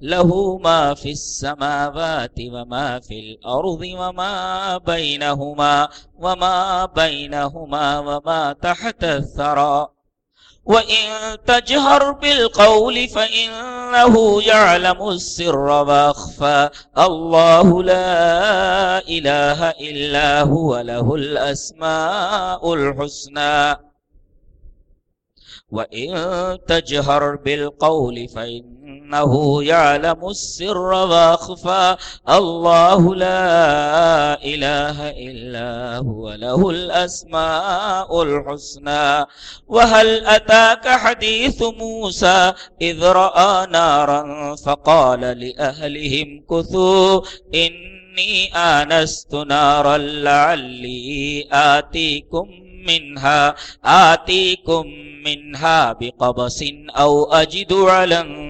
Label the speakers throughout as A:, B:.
A: له ما في السماوات وما في الأرض وما بينهما وما بينهما وما تحت الثرى. وإن تجهر بالقول فإنه يعلم السر واخفى الله لا إله إلا هو، له الأسماء الحسنى. وإن تجهر بالقول فإنه انه يعلم السر واخفى الله لا إله إلا هو له الأسماء الحسنى۔ وهل أتاك حديث موسى؟ إذ رأى نارا فقال لأهلهم كثوا، إني آنست نارا لعلي آتيكم منها۔ آتيكم منها بقبس أو أجد على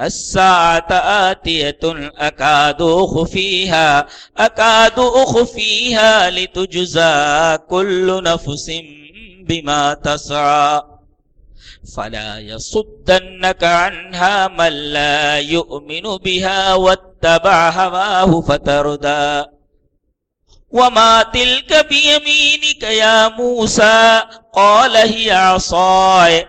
A: الساعة آتية أكاد أخفيها أكاد أخفيها لتجزى كل نفس بما تسعى. فلا يصدنك عنها من لا يؤمن بها واتبع هواه فتردى. وما تلك بيمينك يا موسى، قال هي عصاي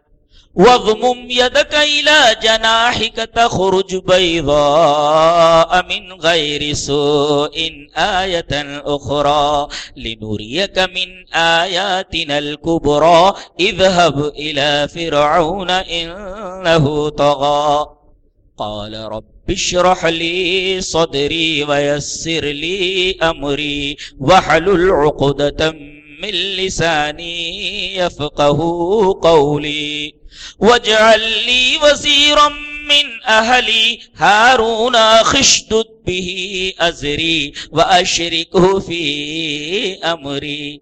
A: واضمم يدك إلى جناحك تخرج بيضاء من غير سوء آية أخرى لنريك من آياتنا الكبرى اذهب إلى فرعون إنه طغى قال رب اشرح لي صدري ويسر لي أمري وحلل عقدة من لساني يفقه قولي. واجعل لي وزيرا من أهلي. هارون خشدد به أزري. وأشركه في أمري.